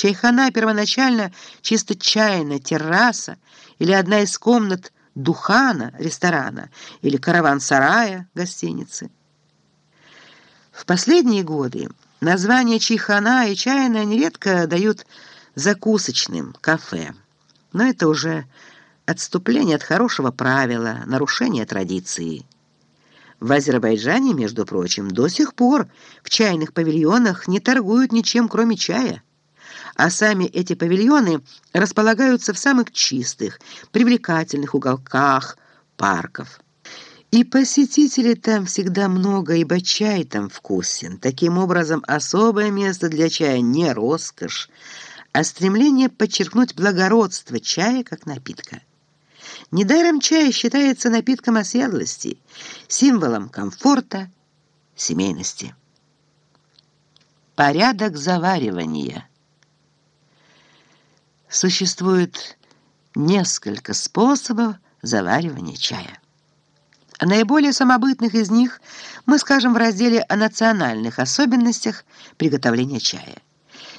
Чайхана первоначально чисто чайная терраса или одна из комнат духана ресторана или караван-сарая гостиницы. В последние годы названия чайхана и чайная нередко дают закусочным кафе, но это уже отступление от хорошего правила, нарушение традиции. В Азербайджане, между прочим, до сих пор в чайных павильонах не торгуют ничем, кроме чая а сами эти павильоны располагаются в самых чистых, привлекательных уголках парков. И посетителей там всегда много, ибо чай там вкусен. Таким образом, особое место для чая не роскошь, а стремление подчеркнуть благородство чая как напитка. Недаром чай считается напитком оседлости, символом комфорта, семейности. Порядок заваривания – Существует несколько способов заваривания чая. О наиболее самобытных из них мы скажем в разделе о национальных особенностях приготовления чая.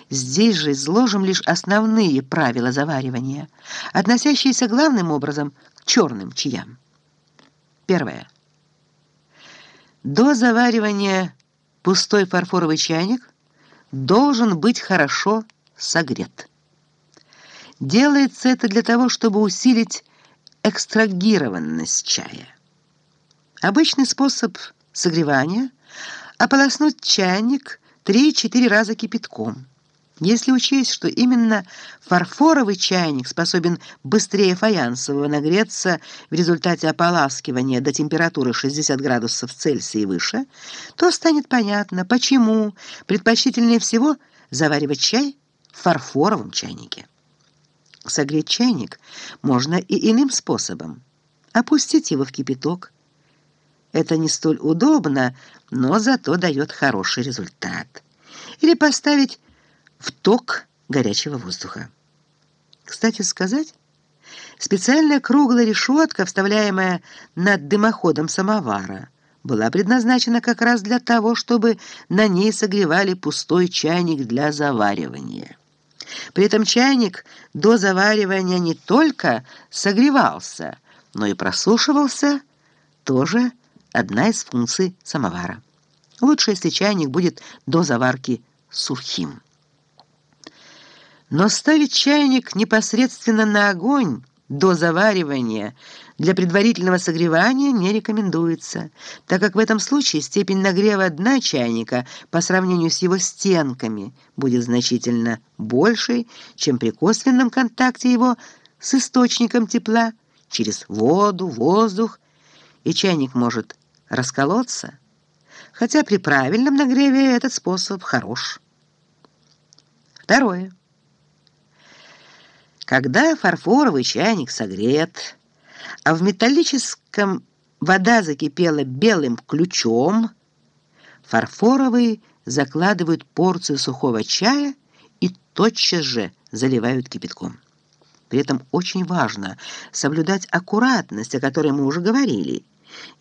Здесь же изложим лишь основные правила заваривания, относящиеся главным образом к черным чаям. Первое. До заваривания пустой фарфоровый чайник должен быть хорошо согрет. Делается это для того, чтобы усилить экстрагированность чая. Обычный способ согревания – ополоснуть чайник 3-4 раза кипятком. Если учесть, что именно фарфоровый чайник способен быстрее фаянсового нагреться в результате ополаскивания до температуры 60 градусов Цельсия и выше, то станет понятно, почему предпочтительнее всего заваривать чай в фарфоровом чайнике. Согреть чайник можно и иным способом. Опустить его в кипяток. Это не столь удобно, но зато дает хороший результат. Или поставить в ток горячего воздуха. Кстати сказать, специальная круглая решетка, вставляемая над дымоходом самовара, была предназначена как раз для того, чтобы на ней согревали пустой чайник для заваривания. При этом чайник до заваривания не только согревался, но и просушивался, тоже одна из функций самовара. Лучше, если чайник будет до заварки сухим. Но ставить чайник непосредственно на огонь до заваривания для предварительного согревания не рекомендуется, так как в этом случае степень нагрева дна чайника по сравнению с его стенками будет значительно большей, чем при косвенном контакте его с источником тепла через воду, воздух, и чайник может расколоться, хотя при правильном нагреве этот способ хорош. Второе. Когда фарфоровый чайник согрет, а в металлическом вода закипела белым ключом, фарфоровый закладывают порцию сухого чая и тотчас же заливают кипятком. При этом очень важно соблюдать аккуратность, о которой мы уже говорили.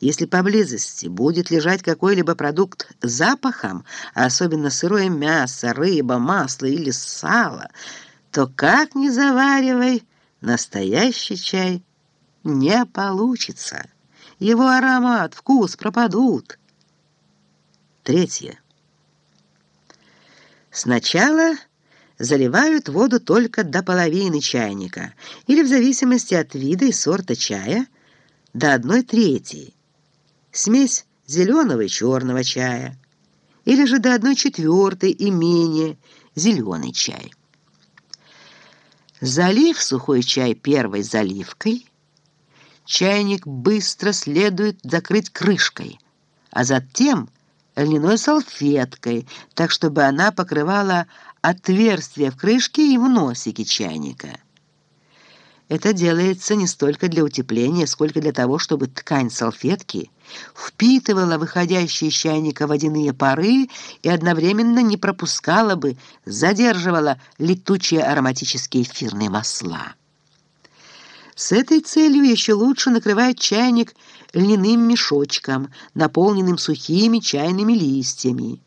Если поблизости будет лежать какой-либо продукт с запахом, а особенно сырое мясо, рыба, масло или сало – то как ни заваривай, настоящий чай не получится. Его аромат, вкус пропадут. Третье. Сначала заливают воду только до половины чайника или в зависимости от вида и сорта чая до одной трети. Смесь зеленого и черного чая или же до одной четвертой и менее зеленый чай. Залив сухой чай первой заливкой, чайник быстро следует закрыть крышкой, а затем льняной салфеткой, так чтобы она покрывала отверстие в крышке и в носике чайника. Это делается не столько для утепления, сколько для того, чтобы ткань салфетки впитывала выходящие из чайника водяные пары и одновременно не пропускала бы, задерживала летучие ароматические эфирные масла. С этой целью еще лучше накрывать чайник льняным мешочком, наполненным сухими чайными листьями.